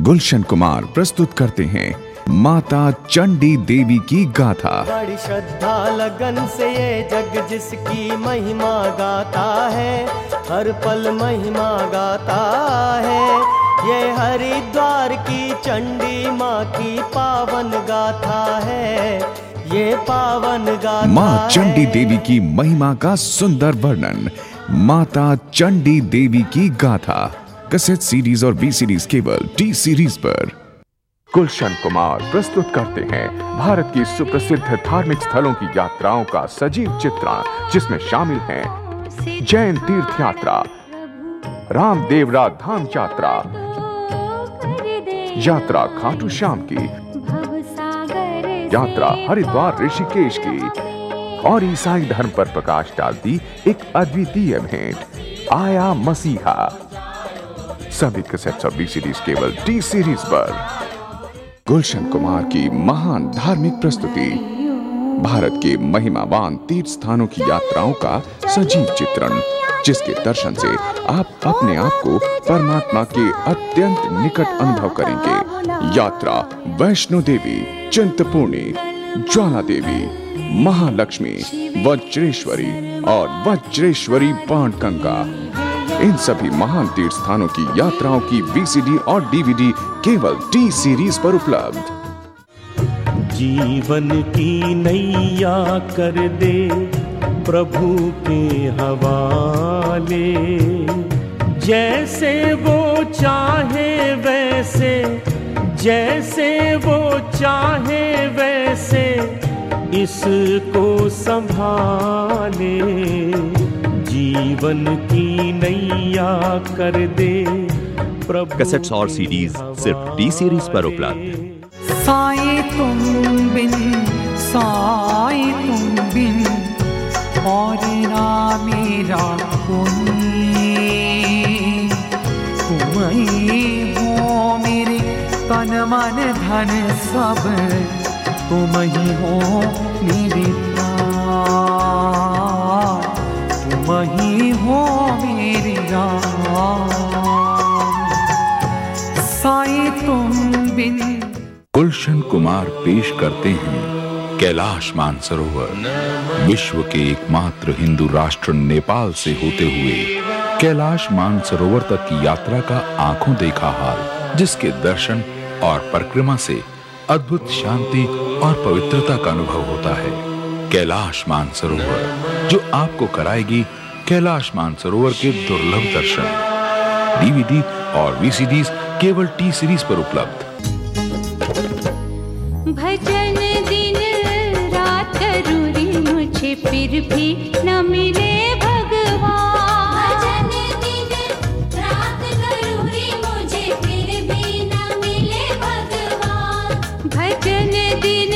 गुलशन कुमार प्रस्तुत करते हैं माता चंडी देवी की गाथा। बड़ी श्रद्धा लगन से ये जग जिसकी महिमा गाता है हर पल महिमा गाता है। ये हरिद्वार की चंडी माँ की पावन गाथा है ये पावन गाथा माँ चंडी देवी की महिमा का सुंदर वर्णन माता चंडी देवी की गाथा। कसेट सीरीज़ और बी सीरीज़ केवल टी सीरीज़ पर। गुलशन कुमार प्रस्तुत करते हैं भारत की सुप्रसिद्ध धार्मिक स्थलों की यात्राओं का सजीव चित्रण, जिसमें शामिल हैं जैन तीर्थ यात्रा रामदेवरा धाम यात्रा यात्रा खाटू श्याम की, यात्रा हरिद्वार ऋषिकेश की, और ईसाई धर्म पर प्रकाश डालती एक अद्वितीय भेंट, आया मसीहा। सभी कैसेट्स और बी सीरीज़ केवल टी सीरीज़ पर। गुलशन कुमार की महान धार्मिक प्रस्तुति, भारत के महिमावान तीर्थ स्थानों की यात्राओं का सजीव चित्रण, जिसके दर्शन से आप अपने आप को परमात्मा के अत्यंत निकट अनुभव करेंगे। यात्रा वैष्णो देवी, चिंतपूर्णी, ज्वाला देवी, महालक्ष्मी, वज्रेश्वरी और वज्रेश्वरी बाणगंगा। इन सभी महान तीर्थ स्थानों की यात्राओं की वीसीडी और डीवीडी केवल टी सीरीज़ पर उपलब्ध। जीवन की नैया कर दे, प्रभु के हवाले। जैसे वो चाहे वैसे, जैसे वो चाहे वैसे, इसको संभाले। जीवन की नैया कर दे। प्रभु कैसेट्स और सीडीज सिर्फ़ टी सीरीज़ पर उपलब्ध। साए तुम बिन साए तुम बिन और ना मेरा कोई हो मेरे तन मन धन सब तुम ही हो मेरे तुम ही मेरे साए तुम बिन। गुलशन कुमार पेश करते हैं कैलाश मानसरोवर। विश्व के एकमात्र हिंदू राष्ट्र नेपाल से होते हुए कैलाश मानसरोवर तक की यात्रा का आँखों देखा हाल, जिसके दर्शन और परिक्रमा से अद्भुत शांति और पवित्रता का अनुभव होता है। कैलाश मानसरोवर, जो आपको कराएगी कैलाश मानसरोवर के दुर्लभ दर्शन डीवीडी और वीसीडीज केवल टी सीरीज़ पर उपलब्ध। भजन दिन रात करूरी मुझे फिर भी न मिले भगवान। भजन दिन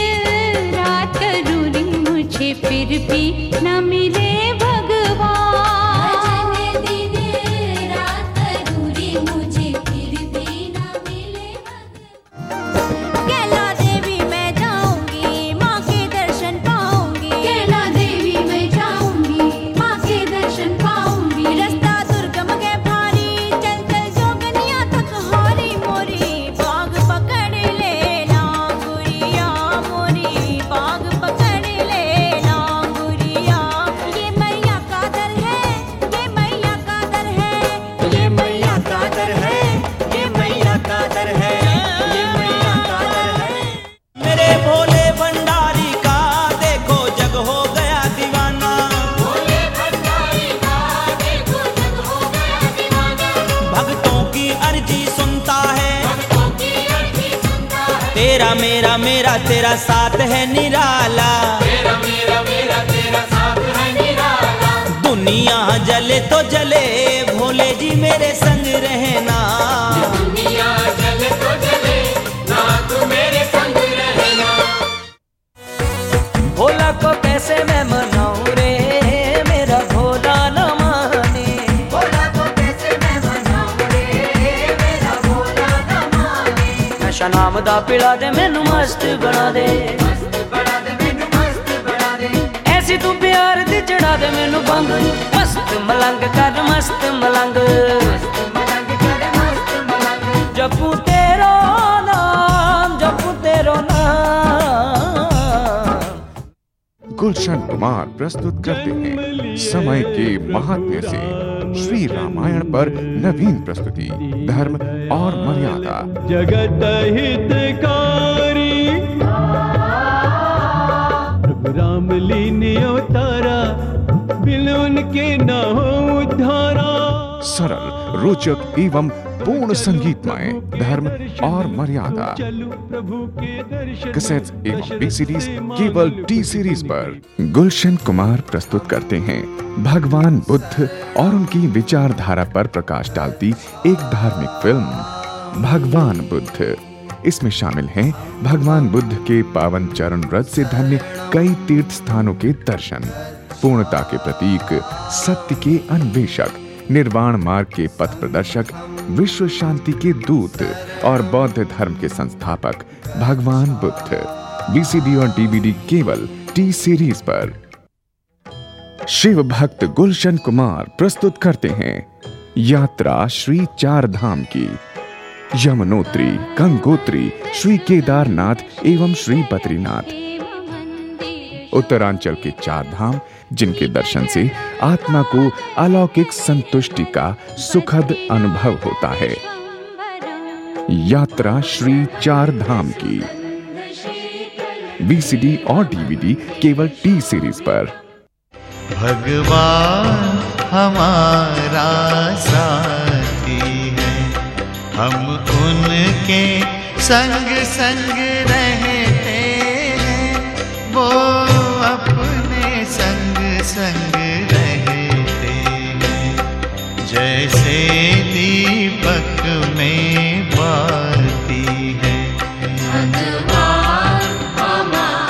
रात करूरी मुझे फिर भी न मिले तेरा मेरा मेरा तेरा साथ है निराला। दुनिया जले तो जले, भोले जी मेरे संग नाम दा पिला दे मैनू मस्त बना दे ऐसी तू प्यार दी चढ़ा दे मैनू बंग मस्त मलंग कर मस्त मलंग जपू तेरा तेरो नाम जपू तेरो नाम गुलशन कुमार प्रस्तुत करते हैं समय के महात्म्य से श्री रामायण पर नवीन प्रस्तुति धर्म और मर्यादा। जगत हित राम लीने अवतारा बिल उनके न हो उद्धारा। सरल रोचक एवं पूर्ण संगीतमय धर्म और मर्यादा। कैसेट्स एवं सीरीज़ केवल टी सीरीज़ पर गुलशन कुमार प्रस्तुत करते हैं। भगवान बुद्ध और उनकी विचारधारा पर प्रकाश डालती एक धार्मिक फ़िल्म, भगवान बुद्ध। इसमें शामिल हैं भगवान बुद्ध के पावन चरण व्रत से धन्य कई तीर्थ स्थानों के दर्शन। पूर्णता के प्रतीक सत्य के अन्वेषक, निर्वाण मार्ग के पथ प्रदर्शक विश्व शांति के दूत और बौद्ध धर्म के संस्थापक भगवान बुद्ध। बीसीडी और डीवीडी केवल टी सीरीज़ पर। शिव भक्त गुलशन कुमार प्रस्तुत करते हैं। यात्रा श्री चार धाम की। यमुनोत्री, गंगोत्री, श्री केदारनाथ एवं श्री बद्रीनाथ। उत्तरांचल के चार धाम, जिनके दर्शन से आत्मा को अलौकिक संतुष्टि का सुखद अनुभव होता है। यात्रा श्री चार धाम की। बीसीडी और डीवीडी केवल टी सीरीज़ पर। भगवान हमारा साथी है। हम उनके संग संग रहते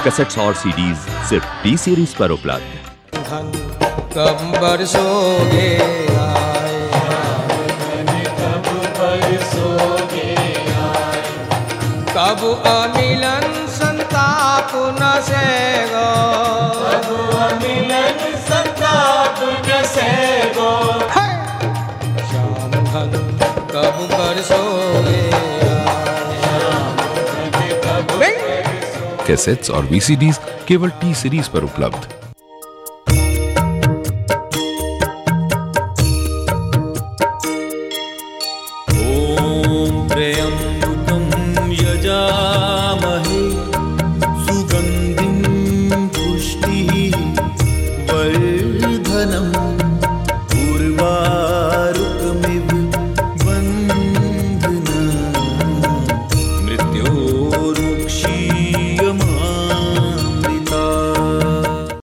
कैसेट्स और सीडीज सिर्फ़ टी सीरीज़ पर उपलब्ध धन कब बरसोगे आए। कब अमिलन संताप न सेगो। कब अमिलन संताप न सेगो। कैसेट्स और वीसीडीज केवल टी सीरीज़ पर उपलब्ध। सुगंधि पुष्टि वर्धनम